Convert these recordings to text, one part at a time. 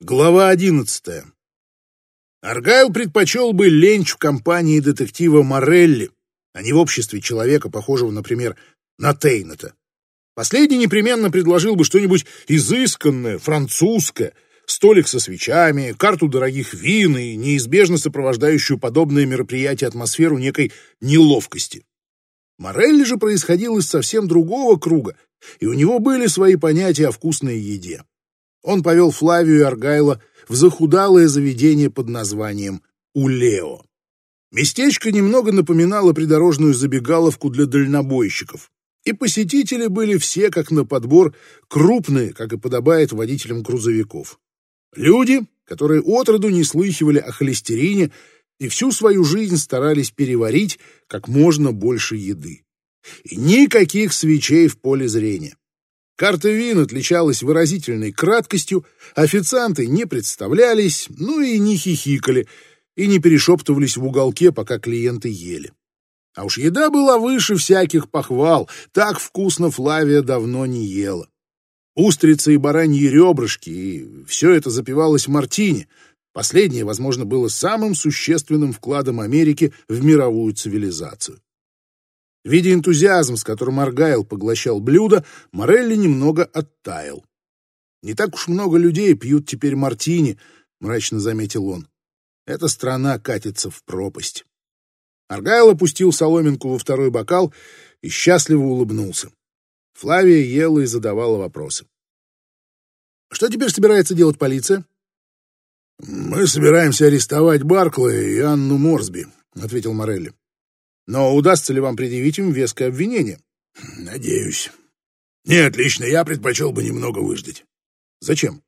Глава одиннадцатая. Аргайл предпочел бы ленч в компании детектива Морелли, а не в обществе человека, похожего, например, на Тейната. Последний непременно предложил бы что-нибудь изысканное, французское, столик со свечами, карту дорогих вин и неизбежно сопровождающую подобные мероприятия атмосферу некой неловкости. Морелли же происходил из совсем другого круга, и у него были свои понятия о вкусной еде он повел Флавию и Аргайла в захудалое заведение под названием Улео. Местечко немного напоминало придорожную забегаловку для дальнобойщиков, и посетители были все, как на подбор, крупные, как и подобает водителям грузовиков. Люди, которые отроду не слыхивали о холестерине и всю свою жизнь старались переварить как можно больше еды. И никаких свечей в поле зрения. Карта вин отличалась выразительной краткостью, официанты не представлялись, ну и не хихикали, и не перешептывались в уголке, пока клиенты ели. А уж еда была выше всяких похвал, так вкусно Флавия давно не ела. Устрицы и бараньи ребрышки, и все это запивалось мартини. Последнее, возможно, было самым существенным вкладом Америки в мировую цивилизацию. Видя энтузиазм, с которым Аргайл поглощал блюдо, Морелли немного оттаял. «Не так уж много людей пьют теперь мартини», — мрачно заметил он. «Эта страна катится в пропасть». Аргайл опустил соломинку во второй бокал и счастливо улыбнулся. Флавия ела и задавала вопросы. «Что теперь собирается делать полиция?» «Мы собираемся арестовать Барклая и Анну Морсби», — ответил Морелли. Но удастся ли вам предъявить им веское обвинение? Надеюсь. Нет, лично я предпочел бы немного выждать. Зачем?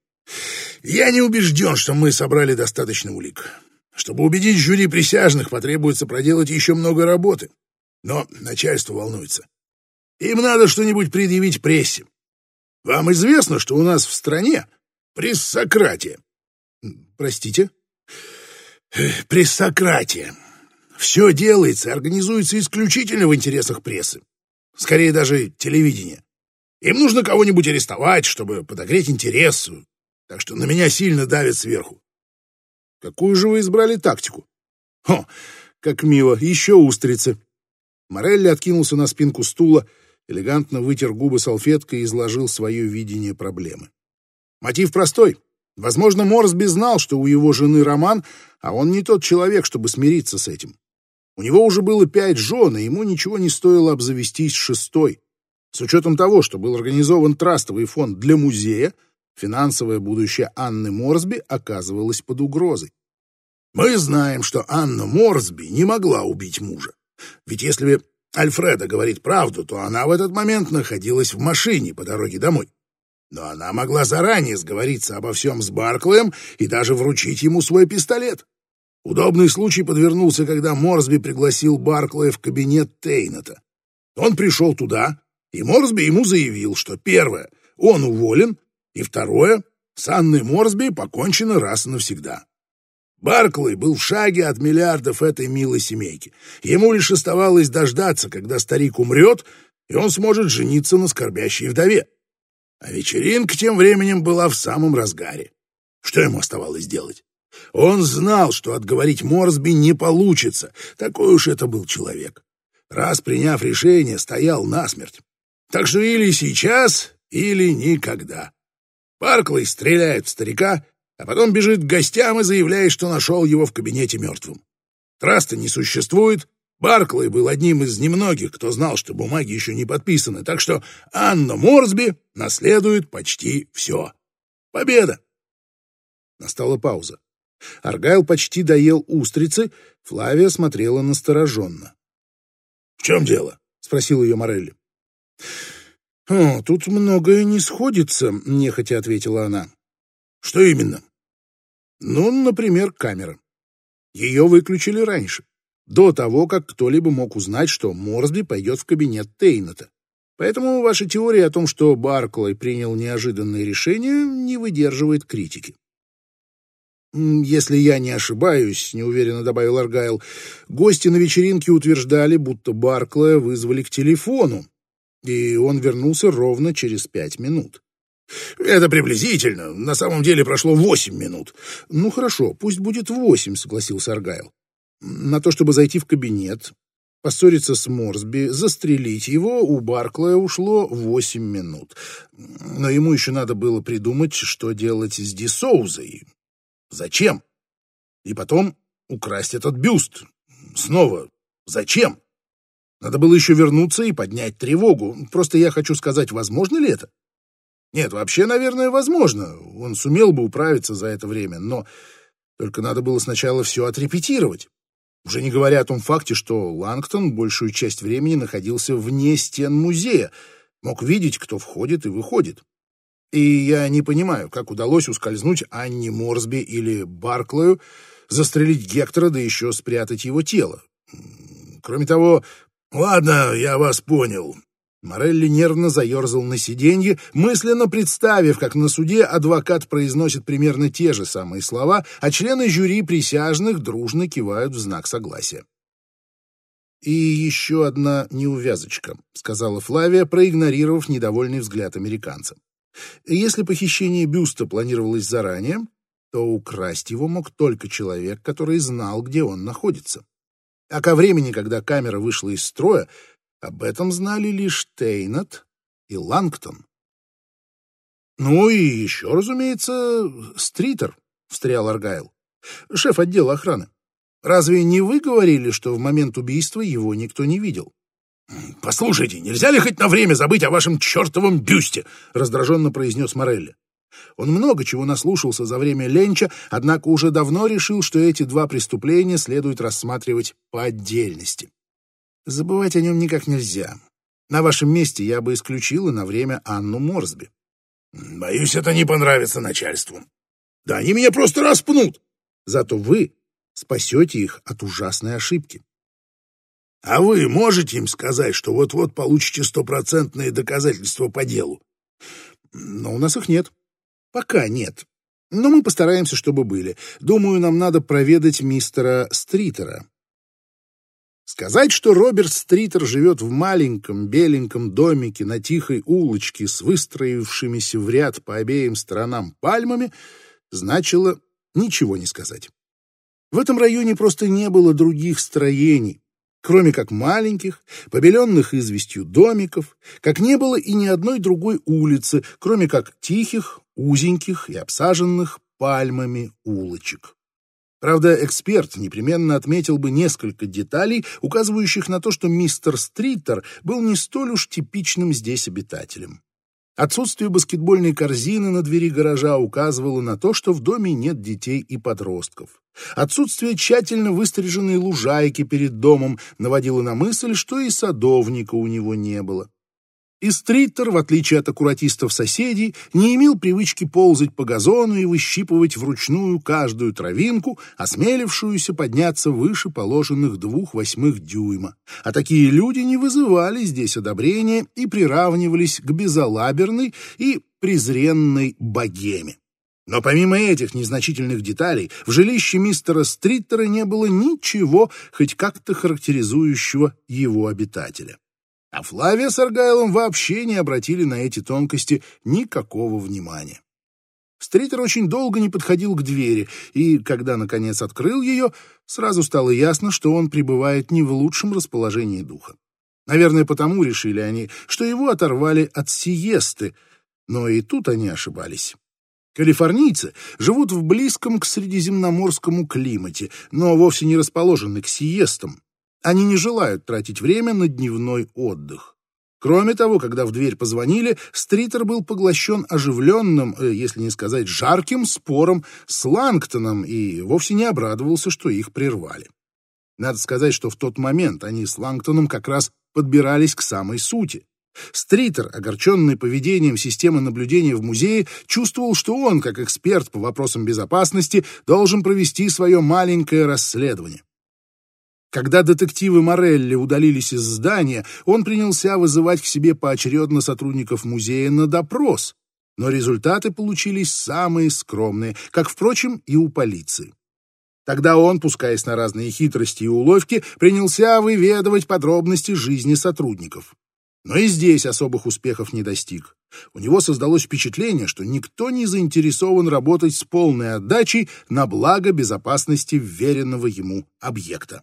Я не убежден, что мы собрали достаточно улик. Чтобы убедить жюри присяжных, потребуется проделать еще много работы. Но начальство волнуется. Им надо что-нибудь предъявить прессе. Вам известно, что у нас в стране прессократия. Простите? Прессократия. Все делается организуется исключительно в интересах прессы. Скорее даже телевидения. Им нужно кого-нибудь арестовать, чтобы подогреть интерес. Так что на меня сильно давят сверху. Какую же вы избрали тактику? Хо, как мило, еще устрицы. Морелли откинулся на спинку стула, элегантно вытер губы салфеткой и изложил свое видение проблемы. Мотив простой. Возможно, Морсби знал, что у его жены роман, а он не тот человек, чтобы смириться с этим. У него уже было пять жен, и ему ничего не стоило обзавестись шестой. С учетом того, что был организован трастовый фонд для музея, финансовое будущее Анны Морсби оказывалось под угрозой. Мы знаем, что Анна Морсби не могла убить мужа. Ведь если Альфреда говорит правду, то она в этот момент находилась в машине по дороге домой. Но она могла заранее сговориться обо всем с Барклэем и даже вручить ему свой пистолет. Удобный случай подвернулся, когда Морсби пригласил Барклая в кабинет Тейната. Он пришел туда, и Морсби ему заявил, что первое — он уволен, и второе — с Анной Морсби покончено раз и навсегда. Барклey был в шаге от миллиардов этой милой семейки. Ему лишь оставалось дождаться, когда старик умрет, и он сможет жениться на скорбящей вдове. А вечеринка тем временем была в самом разгаре. Что ему оставалось делать? Он знал, что отговорить Морсби не получится. Такой уж это был человек. Раз приняв решение, стоял насмерть. Так что или сейчас, или никогда. Барклey стреляет в старика, а потом бежит к гостям и заявляет, что нашел его в кабинете мертвым. Траста не существует. Барклey был одним из немногих, кто знал, что бумаги еще не подписаны, так что Анна Морсби наследует почти все. Победа! Настала пауза. Аргайл почти доел устрицы, Флавия смотрела настороженно. — В чем дело? — спросил ее Морелли. — О, тут многое не сходится, — нехотя ответила она. — Что именно? — Ну, например, камера. Ее выключили раньше, до того, как кто-либо мог узнать, что Морсби пойдет в кабинет Тейната. Поэтому ваша теория о том, что Барклай принял неожиданное решение, не выдерживает критики. «Если я не ошибаюсь», — неуверенно добавил Аргайл, «гости на вечеринке утверждали, будто Барклая вызвали к телефону, и он вернулся ровно через пять минут. Это приблизительно. На самом деле прошло восемь минут. Ну хорошо, пусть будет восемь, согласился Аргайл. На то, чтобы зайти в кабинет, поссориться с Морсби, застрелить его, у Барклая ушло восемь минут. Но ему еще надо было придумать, что делать с Дисоузой. Зачем? И потом украсть этот бюст. Снова зачем? Надо было еще вернуться и поднять тревогу. Просто я хочу сказать, возможно ли это? Нет, вообще, наверное, возможно. Он сумел бы управиться за это время, но только надо было сначала все отрепетировать. Уже не говоря о том факте, что Лангтон большую часть времени находился вне стен музея, мог видеть, кто входит и выходит. И я не понимаю, как удалось ускользнуть Анне Морсби или Барклаю, застрелить Гектора, да еще спрятать его тело. Кроме того, ладно, я вас понял. Морелли нервно заерзал на сиденье, мысленно представив, как на суде адвокат произносит примерно те же самые слова, а члены жюри присяжных дружно кивают в знак согласия. «И еще одна неувязочка», — сказала Флавия, проигнорировав недовольный взгляд американца. «Если похищение бюста планировалось заранее, то украсть его мог только человек, который знал, где он находится. А ко времени, когда камера вышла из строя, об этом знали лишь Тейнат и Лангтон. «Ну и еще, разумеется, Стритер», — встрял Аргайл, шеф отдела охраны. «Разве не вы говорили, что в момент убийства его никто не видел?» «Послушайте, нельзя ли хоть на время забыть о вашем чертовом бюсте?» — раздраженно произнес Морелли. Он много чего наслушался за время ленча, однако уже давно решил, что эти два преступления следует рассматривать по отдельности. Забывать о нем никак нельзя. На вашем месте я бы исключила на время Анну Морсби. Боюсь, это не понравится начальству. Да они меня просто распнут. Зато вы спасете их от ужасной ошибки. А вы можете им сказать, что вот-вот получите стопроцентные доказательства по делу? Но у нас их нет. Пока нет. Но мы постараемся, чтобы были. Думаю, нам надо проведать мистера Стритера. Сказать, что Роберт Стритер живет в маленьком беленьком домике на тихой улочке с выстроившимися в ряд по обеим сторонам пальмами, значило ничего не сказать. В этом районе просто не было других строений, кроме как маленьких, побеленных известью домиков, как не было и ни одной другой улицы, кроме как тихих, узеньких и обсаженных пальмами улочек. Правда, эксперт непременно отметил бы несколько деталей, указывающих на то, что мистер Стритер был не столь уж типичным здесь обитателем. Отсутствие баскетбольной корзины на двери гаража указывало на то, что в доме нет детей и подростков. Отсутствие тщательно выстриженной лужайки перед домом наводило на мысль, что и садовника у него не было. И Стриттер, в отличие от аккуратистов-соседей, не имел привычки ползать по газону и выщипывать вручную каждую травинку, осмелившуюся подняться выше положенных двух восьмых дюйма. А такие люди не вызывали здесь одобрения и приравнивались к безалаберной и презренной богеме. Но помимо этих незначительных деталей, в жилище мистера Стриттера не было ничего, хоть как-то характеризующего его обитателя. А Флавия с Аргайлом вообще не обратили на эти тонкости никакого внимания. Стритер очень долго не подходил к двери, и, когда, наконец, открыл ее, сразу стало ясно, что он пребывает не в лучшем расположении духа. Наверное, потому решили они, что его оторвали от сиесты, но и тут они ошибались. Калифорнийцы живут в близком к средиземноморскому климате, но вовсе не расположены к сиестам. Они не желают тратить время на дневной отдых. Кроме того, когда в дверь позвонили, Стритер был поглощен оживленным, э, если не сказать жарким, спором с Лангтоном и вовсе не обрадовался, что их прервали. Надо сказать, что в тот момент они с Лангтоном как раз подбирались к самой сути. Стритер, огорченный поведением системы наблюдения в музее, чувствовал, что он, как эксперт по вопросам безопасности, должен провести свое маленькое расследование. Когда детективы Морелли удалились из здания, он принялся вызывать к себе поочередно сотрудников музея на допрос, но результаты получились самые скромные, как, впрочем, и у полиции. Тогда он, пускаясь на разные хитрости и уловки, принялся выведывать подробности жизни сотрудников. Но и здесь особых успехов не достиг. У него создалось впечатление, что никто не заинтересован работать с полной отдачей на благо безопасности вверенного ему объекта.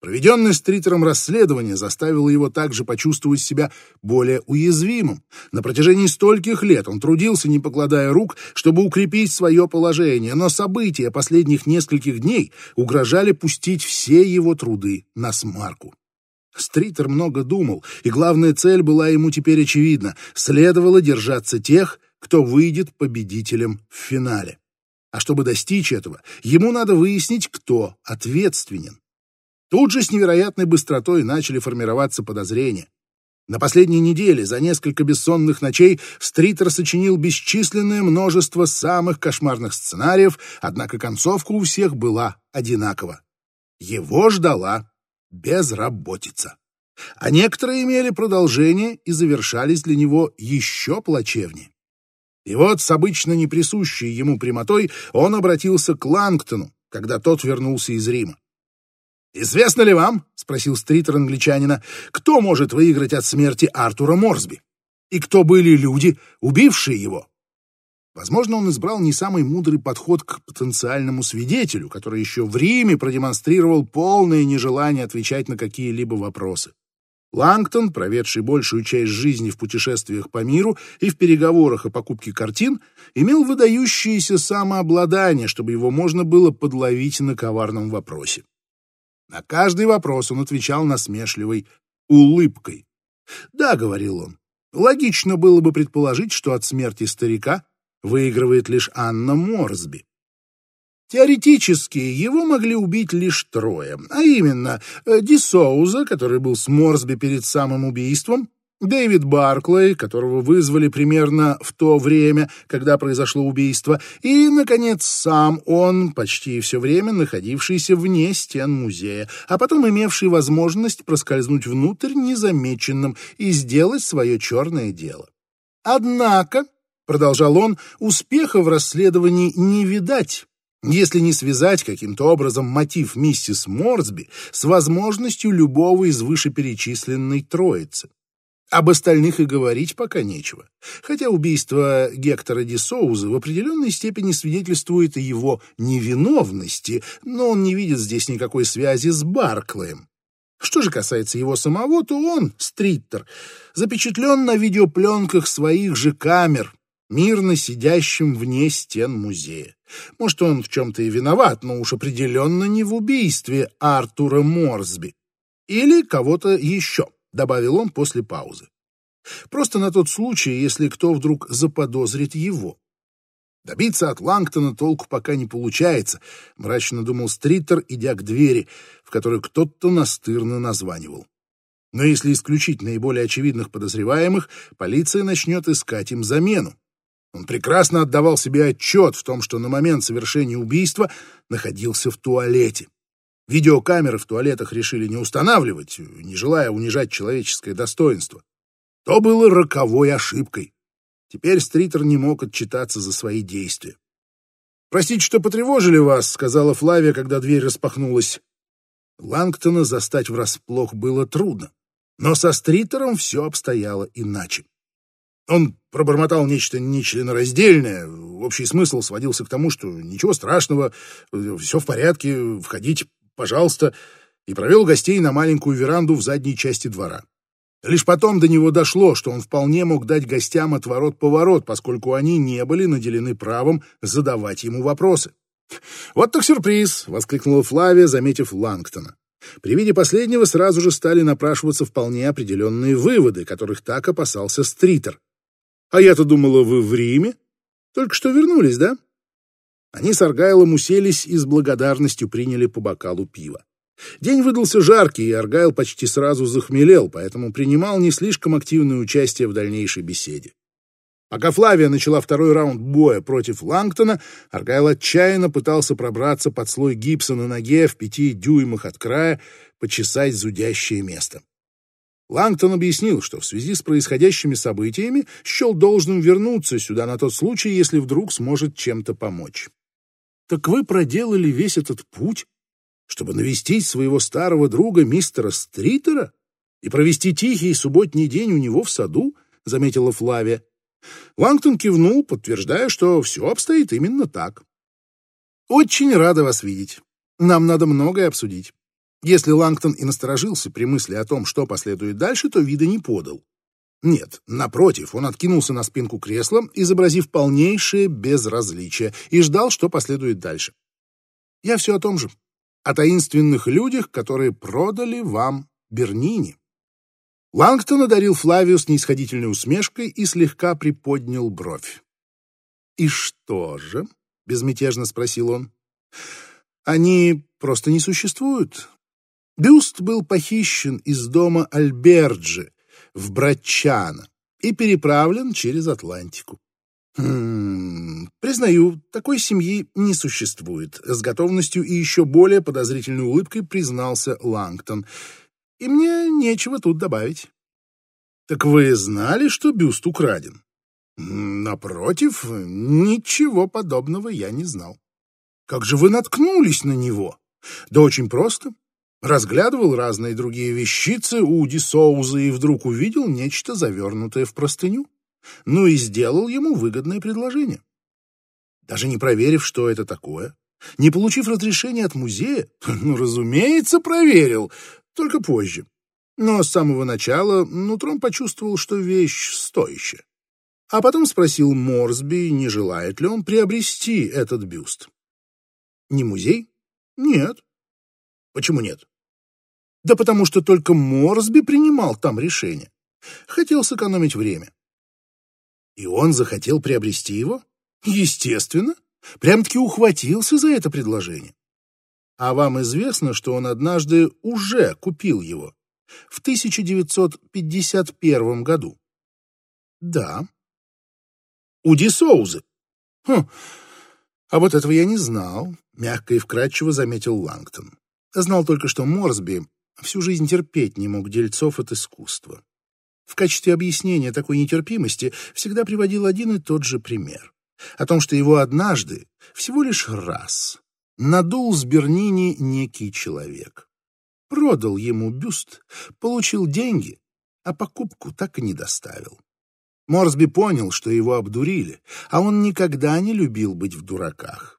Проведенное Стритером расследование заставило его также почувствовать себя более уязвимым. На протяжении стольких лет он трудился, не покладая рук, чтобы укрепить свое положение, но события последних нескольких дней угрожали пустить все его труды на смарку. Стритер много думал, и главная цель была ему теперь очевидна — следовало держаться тех, кто выйдет победителем в финале. А чтобы достичь этого, ему надо выяснить, кто ответственен. Тут же с невероятной быстротой начали формироваться подозрения. На последней неделе, за несколько бессонных ночей, Стритер сочинил бесчисленное множество самых кошмарных сценариев, однако концовка у всех была одинакова. Его ждала безработица. А некоторые имели продолжение и завершались для него еще плачевнее. И вот с обычно неприсущей ему прямотой он обратился к Лангтону, когда тот вернулся из Рима. «Известно ли вам, — спросил стритер англичанина, — кто может выиграть от смерти Артура Морсби? И кто были люди, убившие его?» Возможно, он избрал не самый мудрый подход к потенциальному свидетелю, который еще в Риме продемонстрировал полное нежелание отвечать на какие-либо вопросы. Лангтон, проведший большую часть жизни в путешествиях по миру и в переговорах о покупке картин, имел выдающееся самообладание, чтобы его можно было подловить на коварном вопросе. На каждый вопрос он отвечал насмешливой улыбкой. «Да», — говорил он, — «логично было бы предположить, что от смерти старика выигрывает лишь Анна Морсби. Теоретически его могли убить лишь трое, а именно э, Ди Соуза, который был с Морсби перед самым убийством, Дэвид Барклey, которого вызвали примерно в то время, когда произошло убийство, и, наконец, сам он, почти все время находившийся вне стен музея, а потом имевший возможность проскользнуть внутрь незамеченным и сделать свое черное дело. Однако, — продолжал он, — успеха в расследовании не видать, если не связать каким-то образом мотив миссис Морсби с возможностью любого из вышеперечисленной троицы. Об остальных и говорить пока нечего. Хотя убийство Гектора Ди Соуза в определенной степени свидетельствует о его невиновности, но он не видит здесь никакой связи с Барклаем. Что же касается его самого, то он, Стриттер, запечатлен на видеопленках своих же камер, мирно сидящим вне стен музея. Может, он в чем-то и виноват, но уж определенно не в убийстве Артура Морсби. Или кого-то еще добавил он после паузы. Просто на тот случай, если кто вдруг заподозрит его. Добиться от Лангтона толку пока не получается, мрачно думал Стриттер, идя к двери, в которую кто-то настырно названивал. Но если исключить наиболее очевидных подозреваемых, полиция начнет искать им замену. Он прекрасно отдавал себе отчет в том, что на момент совершения убийства находился в туалете. Видеокамеры в туалетах решили не устанавливать, не желая унижать человеческое достоинство. То было роковой ошибкой. Теперь Стритер не мог отчитаться за свои действия. «Простите, что потревожили вас», — сказала Флавия, когда дверь распахнулась. Лангтона застать врасплох было трудно, но со Стритером все обстояло иначе. Он пробормотал нечто нечленораздельное. Общий смысл сводился к тому, что ничего страшного, все в порядке, входить пожалуйста, и провел гостей на маленькую веранду в задней части двора. Лишь потом до него дошло, что он вполне мог дать гостям отворот-поворот, поскольку они не были наделены правом задавать ему вопросы. «Вот так сюрприз!» — воскликнула Флавия, заметив Лангтона. При виде последнего сразу же стали напрашиваться вполне определенные выводы, которых так опасался Стритер. «А я-то думала, вы в Риме? Только что вернулись, да?» Они с Аргайлом уселись и с благодарностью приняли по бокалу пива. День выдался жаркий, и Аргайл почти сразу захмелел, поэтому принимал не слишком активное участие в дальнейшей беседе. Пока Флавия начала второй раунд боя против Лангтона, Аргайл отчаянно пытался пробраться под слой гипса на ноге в пяти дюймах от края, почесать зудящее место. Лангтон объяснил, что в связи с происходящими событиями счел должным вернуться сюда на тот случай, если вдруг сможет чем-то помочь. Так вы проделали весь этот путь, чтобы навестить своего старого друга мистера Стритера и провести тихий субботний день у него в саду, — заметила Флавия. Лангтон кивнул, подтверждая, что все обстоит именно так. «Очень рада вас видеть. Нам надо многое обсудить». Если Лангтон и насторожился при мысли о том, что последует дальше, то вида не подал. Нет, напротив, он откинулся на спинку кресла, изобразив полнейшее безразличие, и ждал, что последует дальше. Я все о том же. О таинственных людях, которые продали вам Бернини. Лангтон одарил Флавию снисходительной усмешкой и слегка приподнял бровь. «И что же?» — безмятежно спросил он. «Они просто не существуют. Бюст был похищен из дома Альберджи в Брачано и переправлен через Атлантику. Хм, признаю, такой семьи не существует. С готовностью и еще более подозрительной улыбкой признался Лангтон. И мне нечего тут добавить. Так вы знали, что бюст украден? Напротив, ничего подобного я не знал. Как же вы наткнулись на него? Да очень просто. Разглядывал разные другие вещицы у Ди Соуза и вдруг увидел нечто завернутое в простыню. Ну и сделал ему выгодное предложение. Даже не проверив, что это такое, не получив разрешения от музея, ну, разумеется, проверил, только позже. Но с самого начала нутром почувствовал, что вещь стоящая. А потом спросил Морсби, не желает ли он приобрести этот бюст. Не музей? Нет. Почему нет? Да потому что только Морсби принимал там решение. Хотел сэкономить время. И он захотел приобрести его? Естественно. Прям-таки ухватился за это предложение. А вам известно, что он однажды уже купил его? В 1951 году. Да. У Ди Соузы. Хм. А вот этого я не знал, мягко и вкрадчиво заметил Лангтон. Знал только, что Морсби всю жизнь терпеть не мог дельцов от искусства. В качестве объяснения такой нетерпимости всегда приводил один и тот же пример. О том, что его однажды, всего лишь раз, надул с Бернини некий человек. Продал ему бюст, получил деньги, а покупку так и не доставил. Морсби понял, что его обдурили, а он никогда не любил быть в дураках.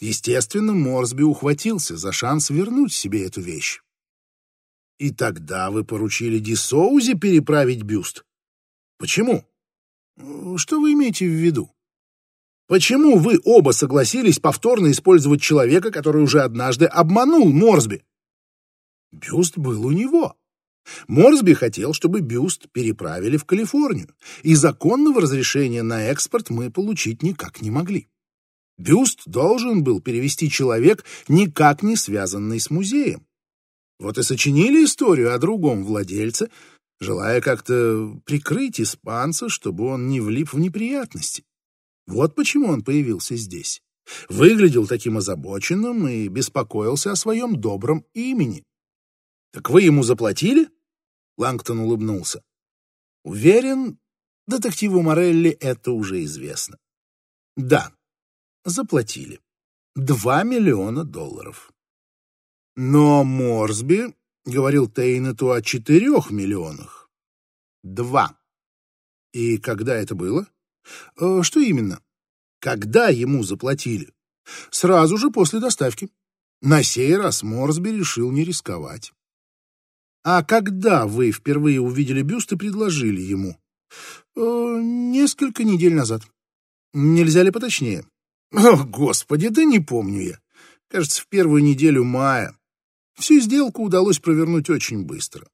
Естественно, Морсби ухватился за шанс вернуть себе эту вещь. И тогда вы поручили Дисоузе переправить бюст. Почему? Что вы имеете в виду? Почему вы оба согласились повторно использовать человека, который уже однажды обманул Морсби? Бюст был у него. Морсби хотел, чтобы бюст переправили в Калифорнию, и законного разрешения на экспорт мы получить никак не могли. Бюст должен был перевести человек, никак не связанный с музеем. Вот и сочинили историю о другом владельце, желая как-то прикрыть испанца, чтобы он не влип в неприятности. Вот почему он появился здесь. Выглядел таким озабоченным и беспокоился о своем добром имени. «Так вы ему заплатили?» Лангтон улыбнулся. «Уверен, детективу Морелли это уже известно». «Да, заплатили. Два миллиона долларов. Но Морсби говорил Тейнету о четырех миллионах. Два. И когда это было? Э, что именно? Когда ему заплатили? Сразу же после доставки. На сей раз Морсби решил не рисковать. А когда вы впервые увидели бюст и предложили ему? Э, несколько недель назад. Нельзя ли поточнее? О, господи, да не помню я. Кажется, в первую неделю мая. Всю сделку удалось провернуть очень быстро.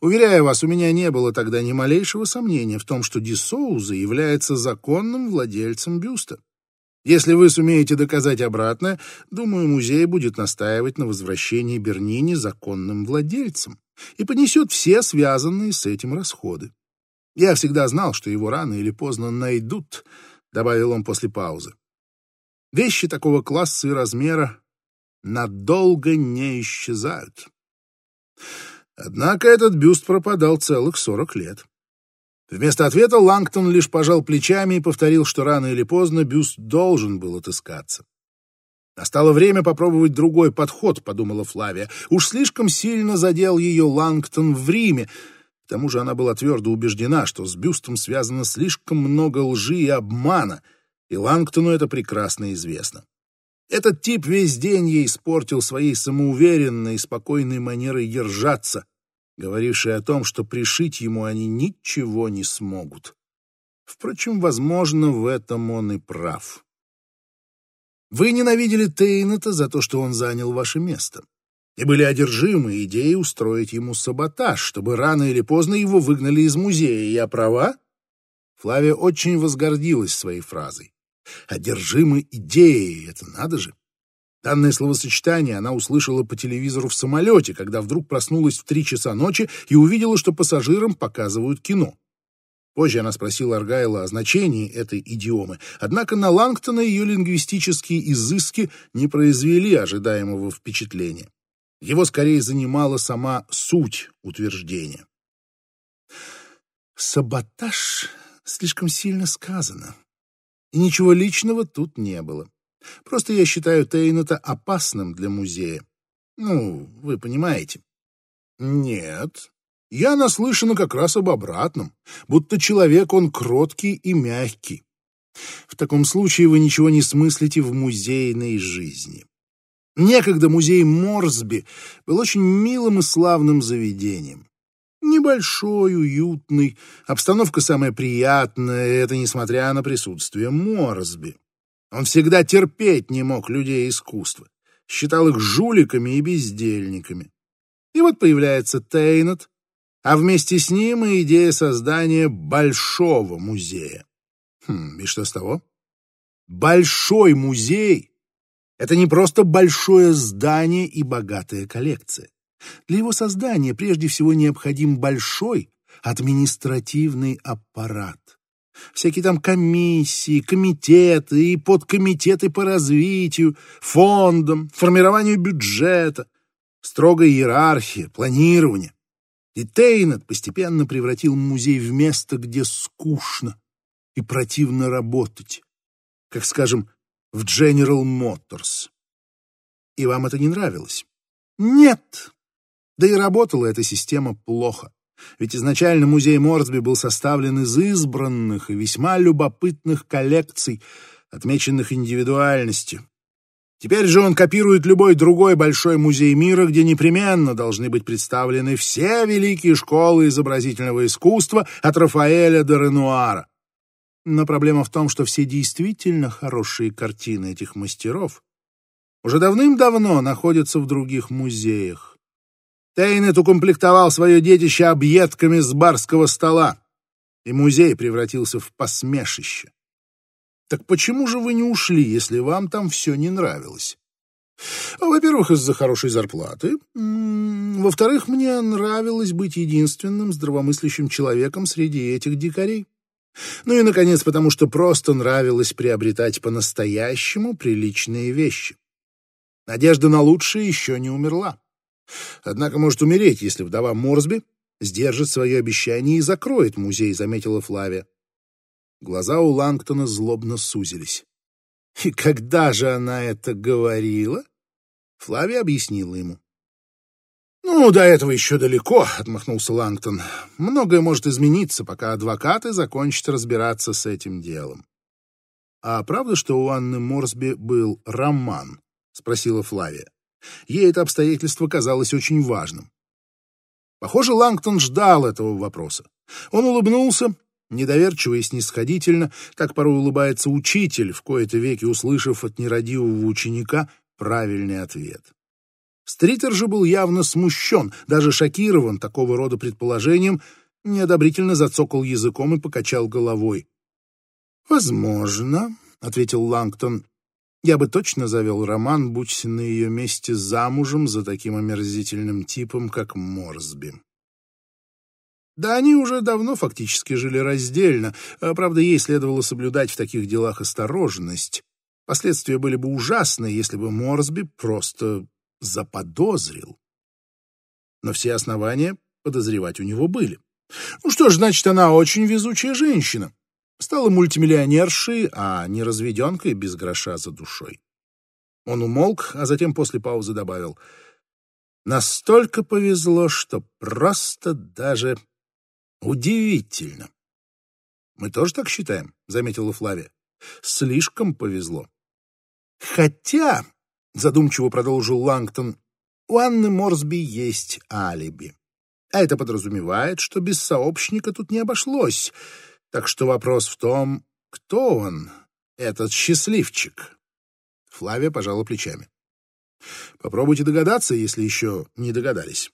Уверяю вас, у меня не было тогда ни малейшего сомнения в том, что Ди Соуза является законным владельцем бюста. Если вы сумеете доказать обратное, думаю, музей будет настаивать на возвращении Бернини законным владельцем и понесет все связанные с этим расходы. Я всегда знал, что его рано или поздно найдут, — добавил он после паузы. Вещи такого класса и размера надолго не исчезают. Однако этот бюст пропадал целых сорок лет. Вместо ответа Лангтон лишь пожал плечами и повторил, что рано или поздно бюст должен был отыскаться. Настало время попробовать другой подход, подумала Флавия. Уж слишком сильно задел ее Лангтон в Риме. К тому же она была твердо убеждена, что с бюстом связано слишком много лжи и обмана, и Лангтону это прекрасно известно. Этот тип весь день ей испортил своей самоуверенной и спокойной манерой держаться, говорившей о том, что пришить ему они ничего не смогут. Впрочем, возможно, в этом он и прав. Вы ненавидели Тейната за то, что он занял ваше место, и были одержимы идеей устроить ему саботаж, чтобы рано или поздно его выгнали из музея. Я права? Флавия очень возгордилась своей фразой. Одержимы идеей, это надо же. Данное словосочетание она услышала по телевизору в самолете, когда вдруг проснулась в три часа ночи и увидела, что пассажирам показывают кино. Позже она спросила Аргайла о значении этой идиомы, однако на Лангтона ее лингвистические изыски не произвели ожидаемого впечатления. Его скорее занимала сама суть утверждения. «Саботаж слишком сильно сказано, и ничего личного тут не было. Просто я считаю Тейната опасным для музея. Ну, вы понимаете». «Нет», я наслышана как раз об обратном, будто человек он кроткий и мягкий. В таком случае вы ничего не смыслите в музейной жизни. Некогда музей Морсби был очень милым и славным заведением. Небольшой, уютный, обстановка самая приятная, это несмотря на присутствие Морсби. Он всегда терпеть не мог людей искусства, считал их жуликами и бездельниками. И вот появляется Тейнет, а вместе с ним и идея создания большого музея. Хм, и что с того? Большой музей — это не просто большое здание и богатая коллекция. Для его создания прежде всего необходим большой административный аппарат. Всякие там комиссии, комитеты и подкомитеты по развитию, фондам, формированию бюджета, строгая иерархия, планирование. И Тейнет постепенно превратил музей в место, где скучно и противно работать, как, скажем, в General Motors. И вам это не нравилось? Нет. Да и работала эта система плохо. Ведь изначально музей Морсби был составлен из избранных и весьма любопытных коллекций, отмеченных индивидуальностью. Теперь же он копирует любой другой большой музей мира, где непременно должны быть представлены все великие школы изобразительного искусства от Рафаэля до Ренуара. Но проблема в том, что все действительно хорошие картины этих мастеров уже давным-давно находятся в других музеях. Тейнет укомплектовал свое детище объедками с барского стола, и музей превратился в посмешище. Так почему же вы не ушли, если вам там все не нравилось? Во-первых, из-за хорошей зарплаты. Во-вторых, мне нравилось быть единственным здравомыслящим человеком среди этих дикарей. Ну и, наконец, потому что просто нравилось приобретать по-настоящему приличные вещи. Надежда на лучшее еще не умерла. Однако может умереть, если вдова Морсби сдержит свое обещание и закроет музей, заметила Флавия. Глаза у Лангтона злобно сузились. И когда же она это говорила? Флавия объяснила ему. «Ну, до этого еще далеко», — отмахнулся Лангтон. «Многое может измениться, пока адвокаты закончат разбираться с этим делом». «А правда, что у Анны Морсби был роман?» — спросила Флавия. Ей это обстоятельство казалось очень важным. Похоже, Лангтон ждал этого вопроса. Он улыбнулся Недоверчиво и снисходительно, так порой улыбается учитель, в кои-то веки услышав от нерадивого ученика правильный ответ. Стритер же был явно смущен, даже шокирован такого рода предположением, неодобрительно зацокал языком и покачал головой. «Возможно», — ответил Лангтон, — «я бы точно завел роман, будь на ее месте замужем за таким омерзительным типом, как Морсби». Да они уже давно фактически жили раздельно, а, правда, ей следовало соблюдать в таких делах осторожность. Последствия были бы ужасны, если бы Морсби просто заподозрил. Но все основания подозревать у него были. Ну что ж, значит, она очень везучая женщина. Стала мультимиллионершей, а не разведенкой без гроша за душой. Он умолк, а затем после паузы добавил. Настолько повезло, что просто даже Удивительно. Мы тоже так считаем, заметила Флавия. Слишком повезло. Хотя, задумчиво продолжил Лангтон, у Анны Морсби есть алиби. А это подразумевает, что без сообщника тут не обошлось. Так что вопрос в том, кто он, этот счастливчик. Флавия пожала плечами. Попробуйте догадаться, если еще не догадались.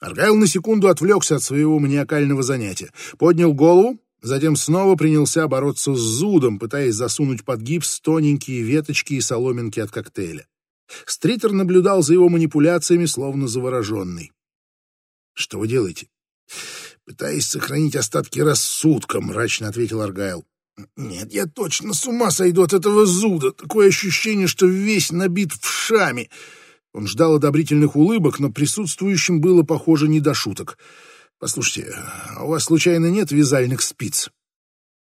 Аргайл на секунду отвлекся от своего маниакального занятия, поднял голову, затем снова принялся бороться с зудом, пытаясь засунуть под гипс тоненькие веточки и соломинки от коктейля. Стритер наблюдал за его манипуляциями, словно завороженный. «Что вы делаете?» «Пытаясь сохранить остатки рассудка», — мрачно ответил Аргайл. «Нет, я точно с ума сойду от этого зуда. Такое ощущение, что весь набит вшами». Он ждал одобрительных улыбок, но присутствующим было, похоже, не до шуток. «Послушайте, а у вас случайно нет вязальных спиц?»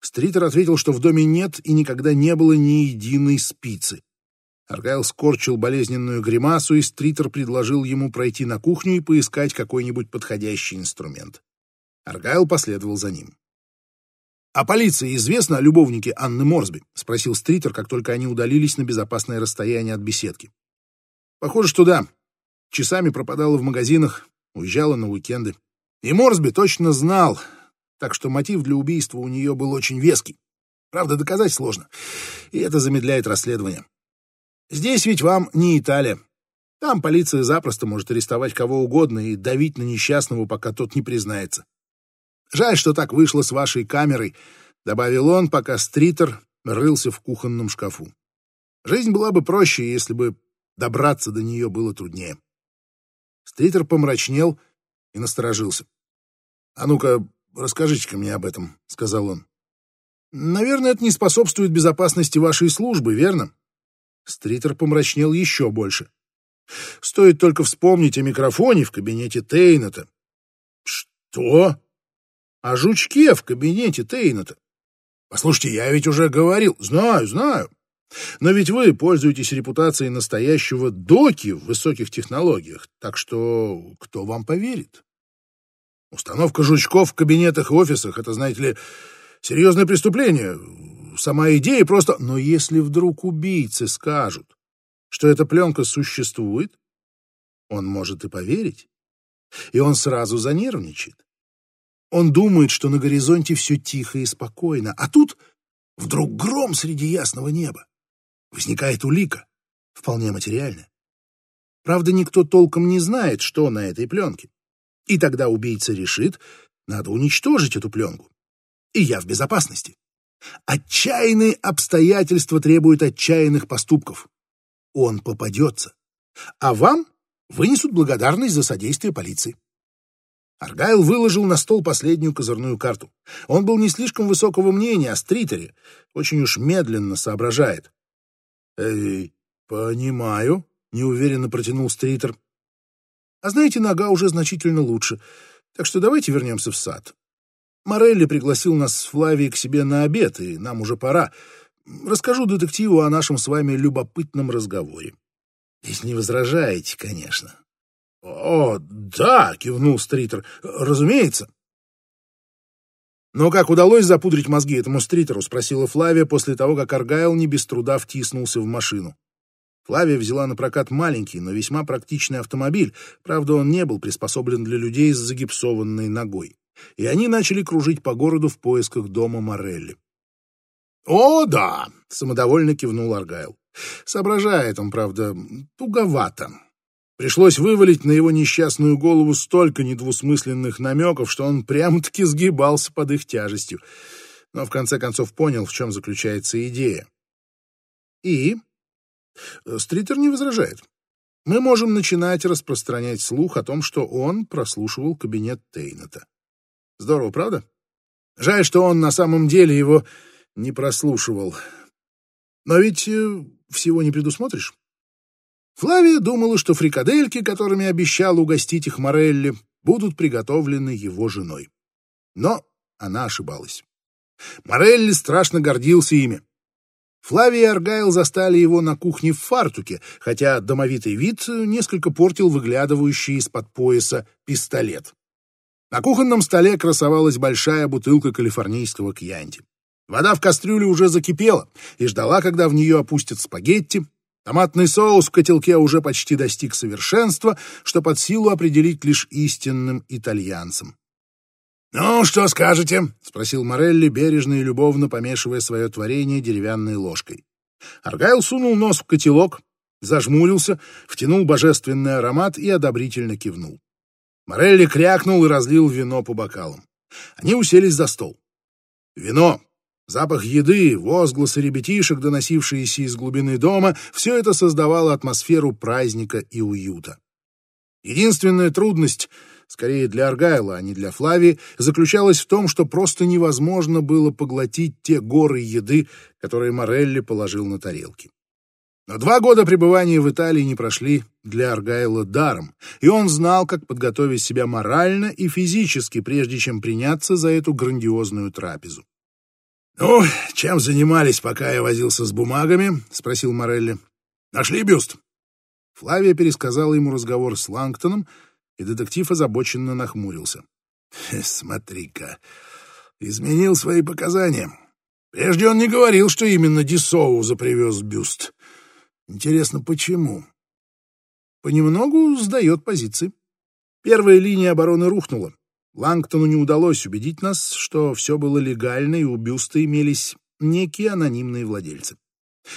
Стритер ответил, что в доме нет и никогда не было ни единой спицы. Аргайл скорчил болезненную гримасу, и Стритер предложил ему пройти на кухню и поискать какой-нибудь подходящий инструмент. Аргайл последовал за ним. «А полиции известно о любовнике Анны Морсби?» — спросил Стритер, как только они удалились на безопасное расстояние от беседки. «Похоже, что да. Часами пропадала в магазинах, уезжала на уикенды. И Морсби точно знал, так что мотив для убийства у нее был очень веский. Правда, доказать сложно, и это замедляет расследование. Здесь ведь вам не Италия. Там полиция запросто может арестовать кого угодно и давить на несчастного, пока тот не признается. Жаль, что так вышло с вашей камерой, добавил он, пока Стритер рылся в кухонном шкафу. Жизнь была бы проще, если бы добраться до нее было труднее. Стритер помрачнел и насторожился. «А ну-ка, расскажите-ка мне об этом», — сказал он. «Наверное, это не способствует безопасности вашей службы, верно?» Стритер помрачнел еще больше. Стоит только вспомнить о микрофоне в кабинете Тейната. Что? О жучке в кабинете Тейната. Послушайте, я ведь уже говорил. Знаю, знаю. Но ведь вы пользуетесь репутацией настоящего доки в высоких технологиях, так что кто вам поверит? Установка жучков в кабинетах и офисах — это, знаете ли, серьезное преступление сама идея просто... Но если вдруг убийцы скажут, что эта пленка существует, он может и поверить. И он сразу занервничает. Он думает, что на горизонте все тихо и спокойно, а тут вдруг гром среди ясного неба. Возникает улика, вполне материальная. Правда, никто толком не знает, что на этой пленке. И тогда убийца решит, надо уничтожить эту пленку. И я в безопасности. Отчаянные обстоятельства требуют отчаянных поступков. Он попадется. А вам вынесут благодарность за содействие полиции. Аргайл выложил на стол последнюю козырную карту. Он был не слишком высокого мнения о Стритере, очень уж медленно соображает. «Эй, понимаю», — неуверенно протянул Стритер. «А знаете, нога уже значительно лучше, так что давайте вернемся в сад. Морелли пригласил нас с Флавией к себе на обед, и нам уже пора. Расскажу детективу о нашем с вами любопытном разговоре. Если не возражаете, конечно. — О, да, — кивнул Стритер, — разумеется. «Но как удалось запудрить мозги этому Стритеру?» — спросила Флавия после того, как Аргайл не без труда втиснулся в машину. Флавия взяла на прокат маленький, но весьма практичный автомобиль, правда, он не был приспособлен для людей с загипсованной ногой и они начали кружить по городу в поисках дома Морелли. «О, да!» — самодовольно кивнул Аргайл. Соображает он, правда, туговато. Пришлось вывалить на его несчастную голову столько недвусмысленных намеков, что он прямо-таки сгибался под их тяжестью. Но в конце концов понял, в чем заключается идея. И Стритер не возражает. Мы можем начинать распространять слух о том, что он прослушивал кабинет Тейната. Здорово, правда? Жаль, что он на самом деле его не прослушивал. Но ведь э, всего не предусмотришь. Флавия думала, что фрикадельки, которыми обещал угостить их Морелли, будут приготовлены его женой. Но она ошибалась. Морелли страшно гордился ими. Флавия и Аргайл застали его на кухне в фартуке, хотя домовитый вид несколько портил выглядывающий из-под пояса пистолет. На кухонном столе красовалась большая бутылка калифорнийского кьянти. Вода в кастрюле уже закипела и ждала, когда в нее опустят спагетти. Томатный соус в котелке уже почти достиг совершенства, что под силу определить лишь истинным итальянцам. «Ну, что скажете?» — спросил Морелли, бережно и любовно помешивая свое творение деревянной ложкой. Аргайл сунул нос в котелок, зажмурился, втянул божественный аромат и одобрительно кивнул. Морелли крякнул и разлил вино по бокалам. Они уселись за стол. Вино, запах еды, возгласы ребятишек, доносившиеся из глубины дома — все это создавало атмосферу праздника и уюта. Единственная трудность, скорее для Аргайла, а не для Флави, заключалась в том, что просто невозможно было поглотить те горы еды, которые Морелли положил на тарелки. Но два года пребывания в Италии не прошли для Аргайла даром, и он знал, как подготовить себя морально и физически, прежде чем приняться за эту грандиозную трапезу. «Ну, чем занимались, пока я возился с бумагами?» — спросил Морелли. «Нашли бюст?» Флавия пересказала ему разговор с Лангтоном, и детектив озабоченно нахмурился. «Смотри-ка, изменил свои показания. Прежде он не говорил, что именно Дисоуза привез бюст. Интересно, почему? Понемногу сдает позиции. Первая линия обороны рухнула. Лангтону не удалось убедить нас, что все было легально и у бюста имелись некие анонимные владельцы.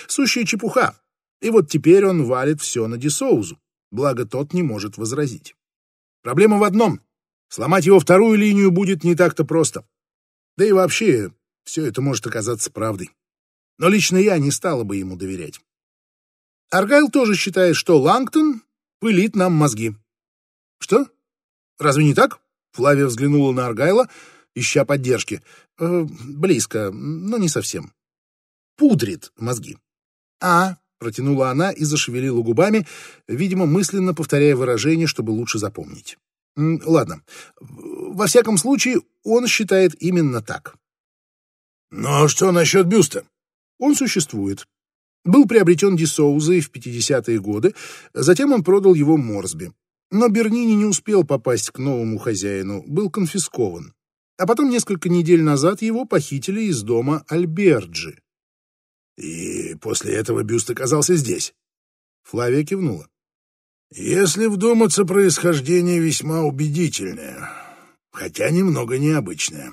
Сущая чепуха. И вот теперь он валит все на Дисоузу, благо тот не может возразить. Проблема в одном. Сломать его вторую линию будет не так-то просто. Да и вообще, все это может оказаться правдой. Но лично я не стала бы ему доверять. Аргайл тоже считает, что Лангтон пылит нам мозги. Что? Разве не так? Флавия взглянула на Аргайла, ища поддержки. Э, близко, но не совсем. Пудрит мозги. А, протянула она и зашевелила губами, видимо, мысленно повторяя выражение, чтобы лучше запомнить. Ладно. Во всяком случае, он считает именно так. Ну а что насчет бюста? Он существует был приобретен Дисоузой в 50-е годы, затем он продал его Морсби. Но Бернини не успел попасть к новому хозяину, был конфискован. А потом несколько недель назад его похитили из дома Альберджи. И после этого бюст оказался здесь. Флавия кивнула. Если вдуматься, происхождение весьма убедительное, хотя немного необычное.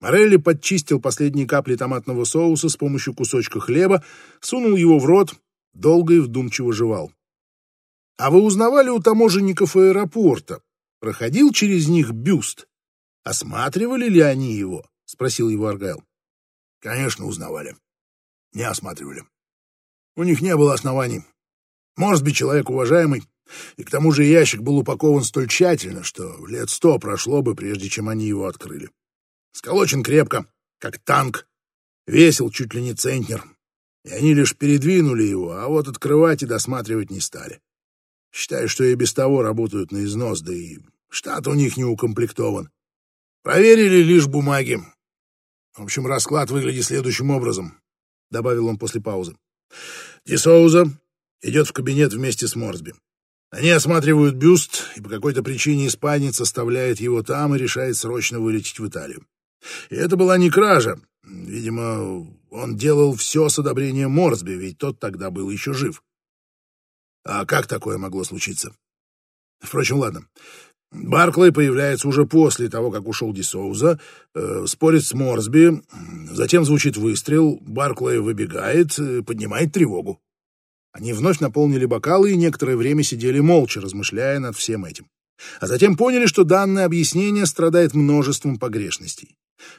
Морелли подчистил последние капли томатного соуса с помощью кусочка хлеба, сунул его в рот, долго и вдумчиво жевал. «А вы узнавали у таможенников аэропорта? Проходил через них бюст? Осматривали ли они его?» — спросил его Аргайл. «Конечно, узнавали. Не осматривали. У них не было оснований. Морсби человек уважаемый, и к тому же ящик был упакован столь тщательно, что лет сто прошло бы, прежде чем они его открыли. Сколочен крепко, как танк, весил чуть ли не центнер. И они лишь передвинули его, а вот открывать и досматривать не стали. Считаю, что и без того работают на износ, да и штат у них не укомплектован. Проверили лишь бумаги. В общем, расклад выглядит следующим образом, — добавил он после паузы. Дисоуза идет в кабинет вместе с Морсби. Они осматривают бюст, и по какой-то причине испанец оставляет его там и решает срочно вылететь в Италию. И это была не кража. Видимо, он делал все с одобрением Морсби, ведь тот тогда был еще жив. А как такое могло случиться? Впрочем, ладно. Барклey появляется уже после того, как ушел Дисоуза, э, спорит с Морсби, затем звучит выстрел, Барклey выбегает, э, поднимает тревогу. Они вновь наполнили бокалы и некоторое время сидели молча, размышляя над всем этим. А затем поняли, что данное объяснение страдает множеством погрешностей.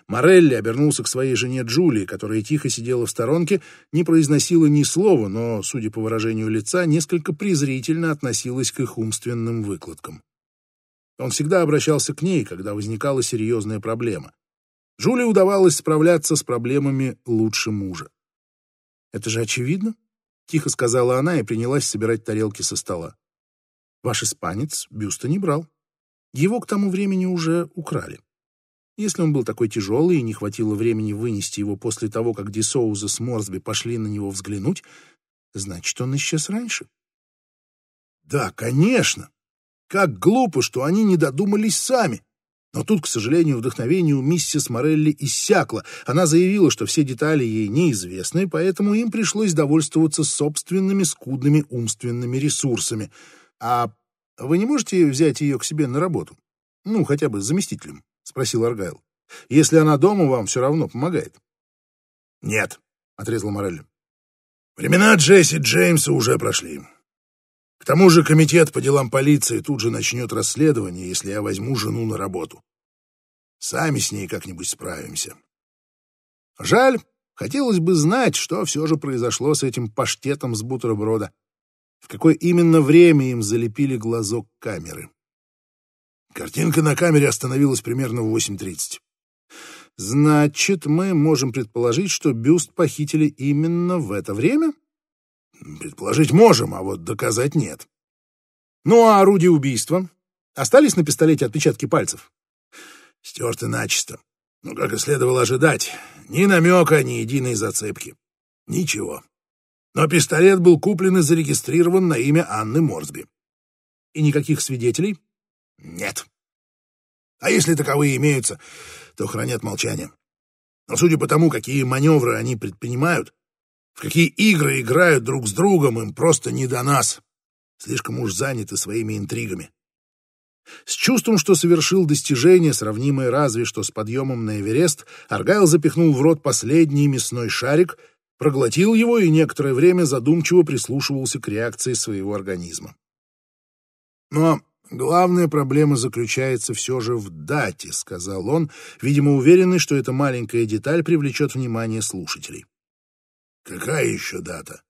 Морелли обернулся к своей жене Джулии, которая тихо сидела в сторонке, не произносила ни слова, но, судя по выражению лица, несколько презрительно относилась к их умственным выкладкам. Он всегда обращался к ней, когда возникала серьезная проблема. Джулии удавалось справляться с проблемами лучше мужа. «Это же очевидно», — тихо сказала она и принялась собирать тарелки со стола. «Ваш испанец бюста не брал. Его к тому времени уже украли. Если он был такой тяжелый и не хватило времени вынести его после того, как Дисоуза с Морсби пошли на него взглянуть, значит, он исчез раньше. Да, конечно. Как глупо, что они не додумались сами. Но тут, к сожалению, вдохновение у миссис Морелли иссякло. Она заявила, что все детали ей неизвестны, поэтому им пришлось довольствоваться собственными скудными умственными ресурсами. А вы не можете взять ее к себе на работу? Ну, хотя бы заместителем, — спросил Аргайл. Если она дома, вам все равно помогает. Нет, — отрезал Морелли. Времена Джесси Джеймса уже прошли. К тому же комитет по делам полиции тут же начнет расследование, если я возьму жену на работу. Сами с ней как-нибудь справимся. Жаль, хотелось бы знать, что все же произошло с этим паштетом с бутерброда. В какое именно время им залепили глазок камеры. Картинка на камере остановилась примерно в 8.30. Значит, мы можем предположить, что бюст похитили именно в это время? Предположить можем, а вот доказать нет. Ну, а орудие убийства? Остались на пистолете отпечатки пальцев? Стерты начисто. Ну, как и следовало ожидать, ни намека, ни единой зацепки. Ничего. Но пистолет был куплен и зарегистрирован на имя Анны Морсби. И никаких свидетелей? Нет. А если таковые имеются, то хранят молчание. Но судя по тому, какие маневры они предпринимают, в какие игры играют друг с другом, им просто не до нас. Слишком уж заняты своими интригами. С чувством, что совершил достижение, сравнимое разве что с подъемом на Эверест, Аргайл запихнул в рот последний мясной шарик, проглотил его и некоторое время задумчиво прислушивался к реакции своего организма. Но главная проблема заключается все же в дате, сказал он, видимо, уверенный, что эта маленькая деталь привлечет внимание слушателей. Какая еще дата?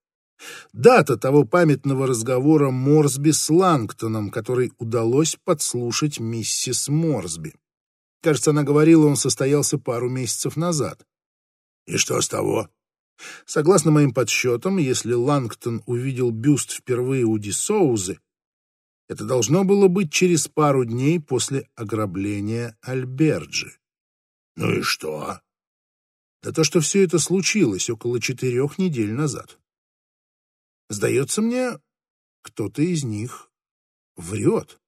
Дата того памятного разговора Морсби с Лангтоном, который удалось подслушать миссис Морсби. Кажется, она говорила, он состоялся пару месяцев назад. И что с того? Согласно моим подсчетам, если Лангтон увидел бюст впервые у Дисоузы, это должно было быть через пару дней после ограбления Альберджи. Ну и что? Да то, что все это случилось около четырех недель назад. Сдается мне, кто-то из них врет.